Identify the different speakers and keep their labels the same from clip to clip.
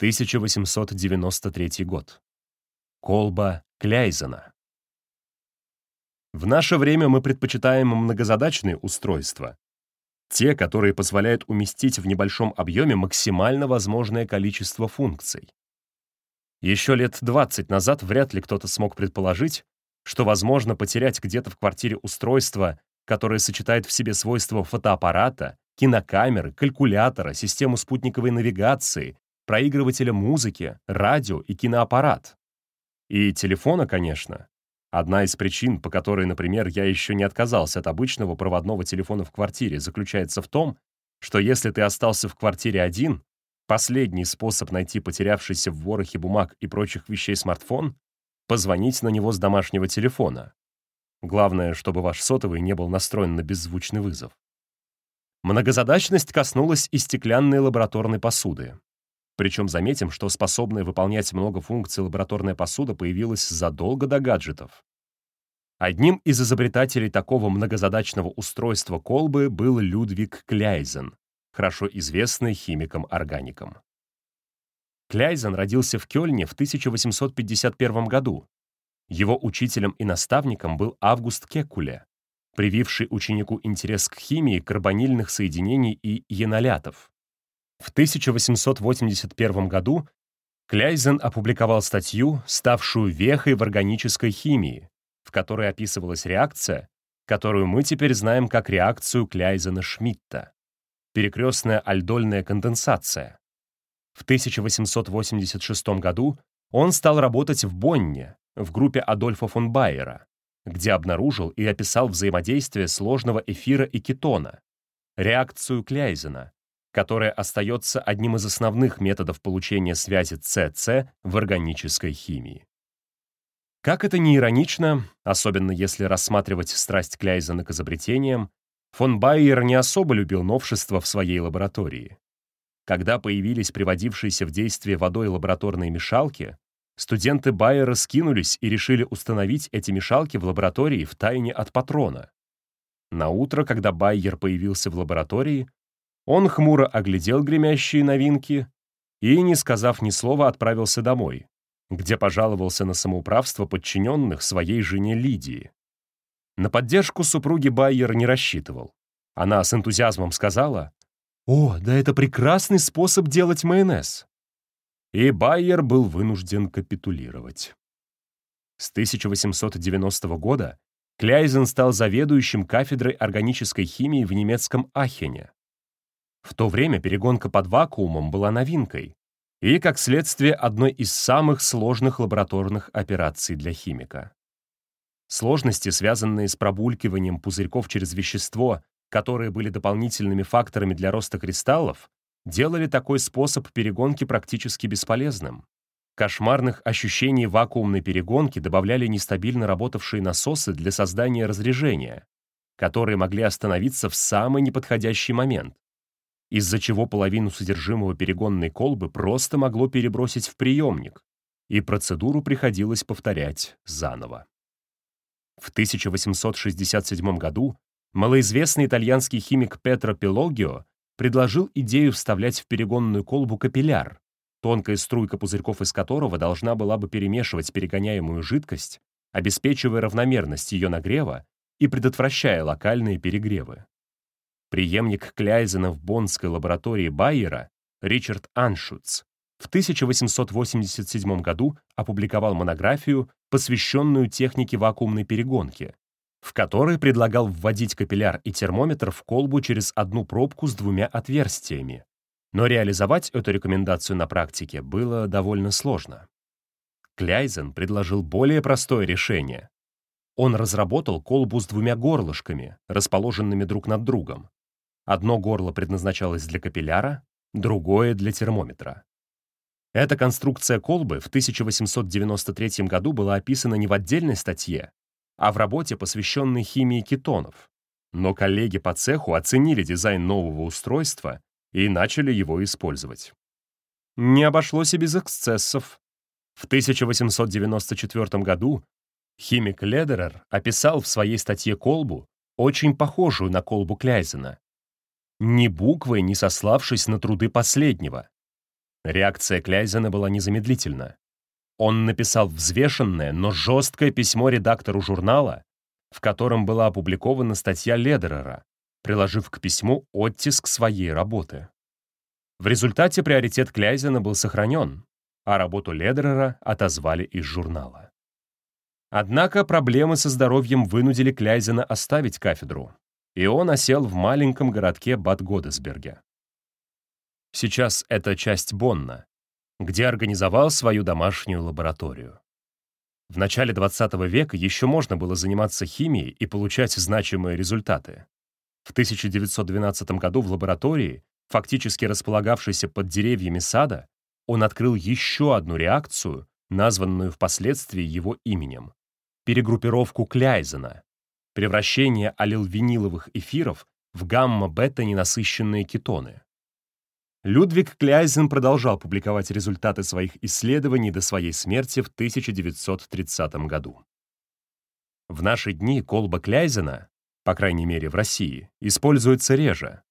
Speaker 1: 1893 год. Колба Кляйзена. В наше время мы предпочитаем многозадачные устройства, те, которые позволяют уместить в небольшом объеме максимально возможное количество функций. Еще лет 20 назад вряд ли кто-то смог предположить, что возможно потерять где-то в квартире устройство, которое сочетает в себе свойства фотоаппарата, кинокамеры, калькулятора, систему спутниковой навигации, проигрывателя музыки, радио и киноаппарат. И телефона, конечно. Одна из причин, по которой, например, я еще не отказался от обычного проводного телефона в квартире, заключается в том, что если ты остался в квартире один, последний способ найти потерявшийся в ворохе бумаг и прочих вещей смартфон — позвонить на него с домашнего телефона. Главное, чтобы ваш сотовый не был настроен на беззвучный вызов. Многозадачность коснулась и стеклянной лабораторной посуды. Причем заметим, что способная выполнять много функций лабораторная посуда появилась задолго до гаджетов. Одним из изобретателей такого многозадачного устройства колбы был Людвиг Кляйзен, хорошо известный химиком-органиком. Кляйзен родился в Кёльне в 1851 году. Его учителем и наставником был Август Кекуле, прививший ученику интерес к химии карбонильных соединений и енолятов. В 1881 году Кляйзен опубликовал статью, ставшую вехой в органической химии, в которой описывалась реакция, которую мы теперь знаем как реакцию Кляйзена-Шмидта — перекрестная альдольная конденсация. В 1886 году он стал работать в Бонне, в группе Адольфа фон Байера, где обнаружил и описал взаимодействие сложного эфира и кетона, реакцию Кляйзена, которая остается одним из основных методов получения связи ЦЦ в органической химии. Как это ни иронично, особенно если рассматривать страсть Кляйзена к изобретениям, фон Байер не особо любил новшества в своей лаборатории. Когда появились приводившиеся в действие водой лабораторные мешалки, студенты Байера скинулись и решили установить эти мешалки в лаборатории в тайне от патрона. На утро, когда Байер появился в лаборатории, он хмуро оглядел гремящие новинки и, не сказав ни слова, отправился домой, где пожаловался на самоуправство подчиненных своей жене Лидии. На поддержку супруги Байер не рассчитывал. Она с энтузиазмом сказала, «О, да это прекрасный способ делать майонез!» И Байер был вынужден капитулировать. С 1890 года Кляйзен стал заведующим кафедрой органической химии в немецком Ахене. В то время перегонка под вакуумом была новинкой и, как следствие, одной из самых сложных лабораторных операций для химика. Сложности, связанные с пробулькиванием пузырьков через вещество, которые были дополнительными факторами для роста кристаллов, делали такой способ перегонки практически бесполезным. Кошмарных ощущений вакуумной перегонки добавляли нестабильно работавшие насосы для создания разрежения, которые могли остановиться в самый неподходящий момент из-за чего половину содержимого перегонной колбы просто могло перебросить в приемник, и процедуру приходилось повторять заново. В 1867 году малоизвестный итальянский химик Петро Пелогио предложил идею вставлять в перегонную колбу капилляр, тонкая струйка пузырьков из которого должна была бы перемешивать перегоняемую жидкость, обеспечивая равномерность ее нагрева и предотвращая локальные перегревы. Преемник Кляйзена в боннской лаборатории Байера, Ричард Аншуц, в 1887 году опубликовал монографию, посвященную технике вакуумной перегонки, в которой предлагал вводить капилляр и термометр в колбу через одну пробку с двумя отверстиями. Но реализовать эту рекомендацию на практике было довольно сложно. Кляйзен предложил более простое решение. Он разработал колбу с двумя горлышками, расположенными друг над другом. Одно горло предназначалось для капилляра, другое — для термометра. Эта конструкция колбы в 1893 году была описана не в отдельной статье, а в работе, посвященной химии кетонов. Но коллеги по цеху оценили дизайн нового устройства и начали его использовать. Не обошлось и без эксцессов. В 1894 году химик Ледерер описал в своей статье колбу, очень похожую на колбу Кляйзена, ни буквой не сославшись на труды последнего. Реакция Кляйзена была незамедлительна. Он написал взвешенное, но жесткое письмо редактору журнала, в котором была опубликована статья Ледерера, приложив к письму оттиск своей работы. В результате приоритет Кляйзена был сохранен, а работу Ледерера отозвали из журнала. Однако проблемы со здоровьем вынудили Кляйзена оставить кафедру, и он осел в маленьком городке Бад Годесберге. Сейчас это часть Бонна, где организовал свою домашнюю лабораторию. В начале 20 века еще можно было заниматься химией и получать значимые результаты. В 1912 году в лаборатории, фактически располагавшейся под деревьями сада, он открыл еще одну реакцию, названную впоследствии его именем — перегруппировку Кляйзена, превращение аллилвиниловых эфиров в гамма-бета-ненасыщенные кетоны. Людвиг Кляйзен продолжал публиковать результаты своих исследований до своей смерти в 1930 году. В наши дни колба Кляйзена, по крайней мере в России, используется реже.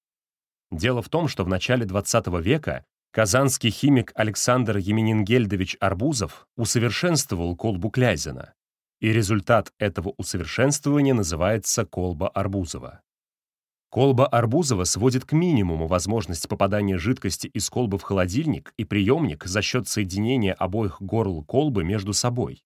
Speaker 1: Дело в том, что в начале 20 века казанский химик Александр Еменингельдович Арбузов усовершенствовал колбу Кляйзена, и результат этого усовершенствования называется колба Арбузова. Колба Арбузова сводит к минимуму возможность попадания жидкости из колбы в холодильник и приемник за счет соединения обоих горл колбы между собой.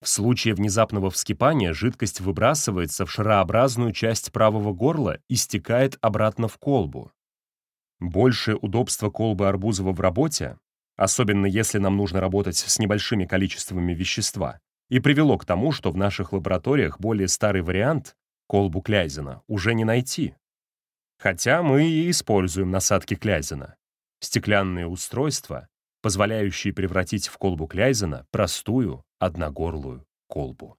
Speaker 1: В случае внезапного вскипания жидкость выбрасывается в шарообразную часть правого горла и стекает обратно в колбу. Большее удобство колбы Арбузова в работе, особенно если нам нужно работать с небольшими количествами вещества, и привело к тому, что в наших лабораториях более старый вариант колбу Кляйзена уже не найти. Хотя мы и используем насадки Кляйзена. Стеклянные устройства, позволяющие превратить в колбу Кляйзена простую одногорлую колбу.